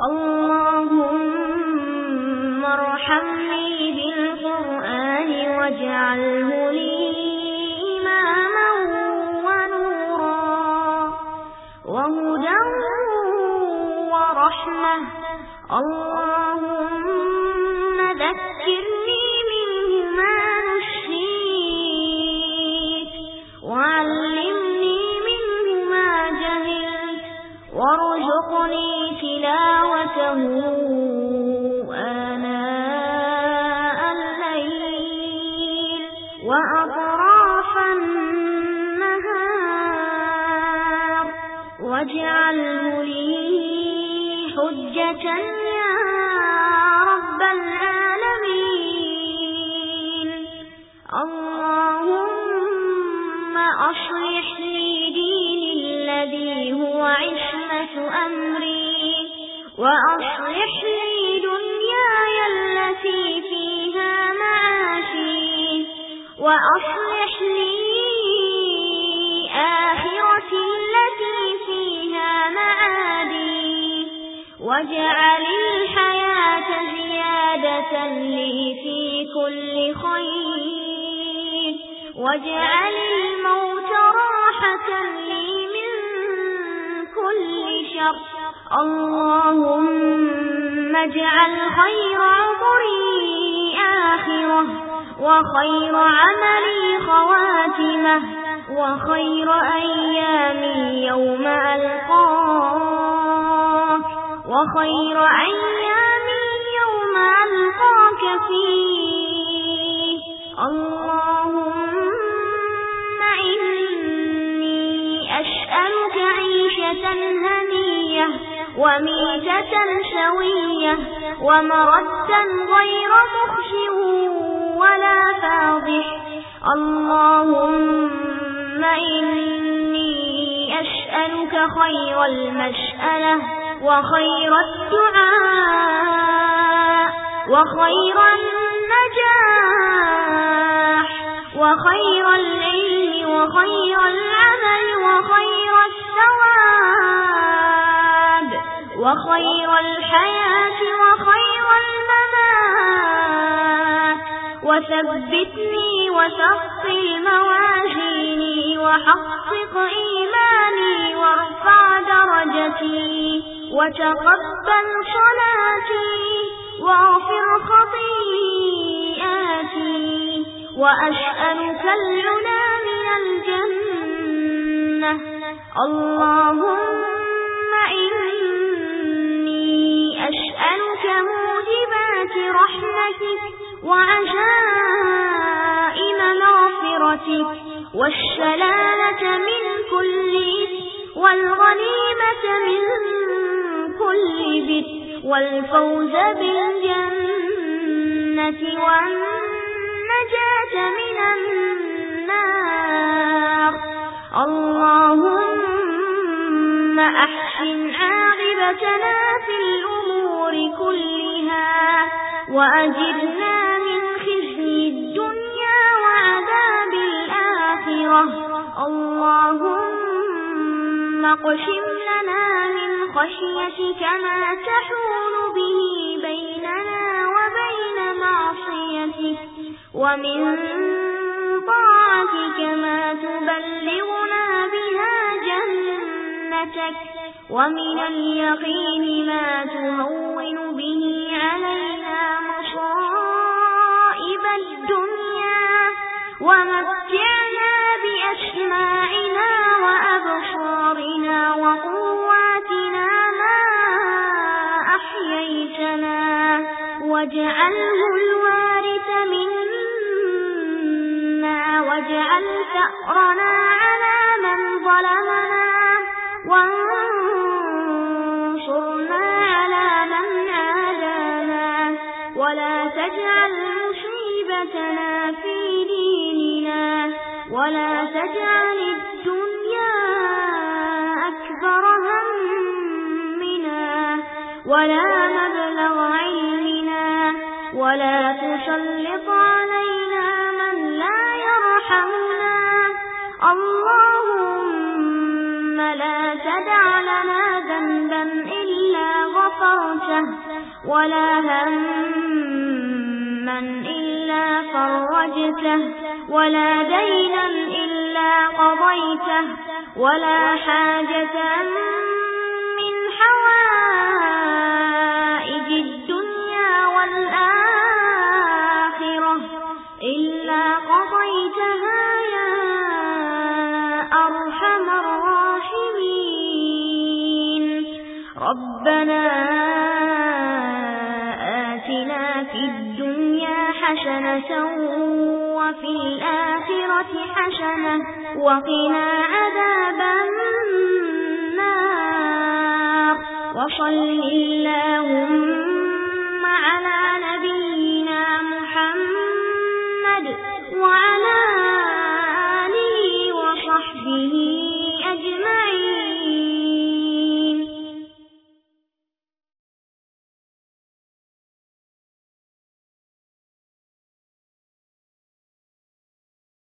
اللهم ارحمني بالقرآن واجعله لي إماما ونورا وهدى ورحمة. اللهم ذكرني حجة يا رب العالمين. اللهم أصلح لي ديني الذي هو عشمة أمري وأصلح لي دنياي التي فيها معاشي وأصلح لي آخرتي واجعل الحياة زيادة لي في كل خير. واجعل الموت راحة لي من كل شر. اللهم اجعل خير عمري آخرة وخير عملي خواتمة وخير أيامي يوم ألقاك وخير أيامي يوم ألقاك فيه. اللهم إني أسألك عيشة هنية وميتة سوية ومردا غير مخش ولا فاضح. اللهم إني أسألك خير المسألة وخير الدعاء وخير النجاح وخير العلم وخير العمل وخير الثواب وخير الحياة وخير الممات. وثبتني وثقل موازيني وحقق إيماني وارفع درجتي وتقبل صلاتي واغفر خطيئاتي وأسألك العلا من الجنة. اللهم إني أسألك موجبات رحمتك وعزائم مغفرتك والسلامة من كل والغنيمة من كل بر والفوز بالجنة والنجاة من النار. اللهم أحسن عاقبتنا في الأمور كلها. وأجرنا من خزي الدنيا وعذاب الآخرة. اللهم اقسم لنا من خشيتك ما تحول به بيننا وبين معصيتك ومن طاعتك ما تبلغنا بها جنتك ومن اليقين ما تهون ومتعنا بأسماعنا وأبصارنا وقواتنا ما أحييتنا واجعله الوارث منا واجعل ثأرنا على من ظلمنا وانصرنا على من عادانا ولا تجعل مصيبتنا في ولا تجعل الدنيا أكبر همنا ولا مبلغ علمنا ولا تسلط علينا من لا يرحمنا. اللهم لا تدع لنا ذنبا إلا غفرت غفرته ولا هما إلا فرجته ولا دينا إلا قضيته ولا حاجة من حوائج الدنيا والآخرة إلا قضيتها يا أرحم الراحمين. ربنا حسنة وفي الآخرة حسنة وقنا عذاب النار. وصل اللهم على نبينا محمد وعلى آله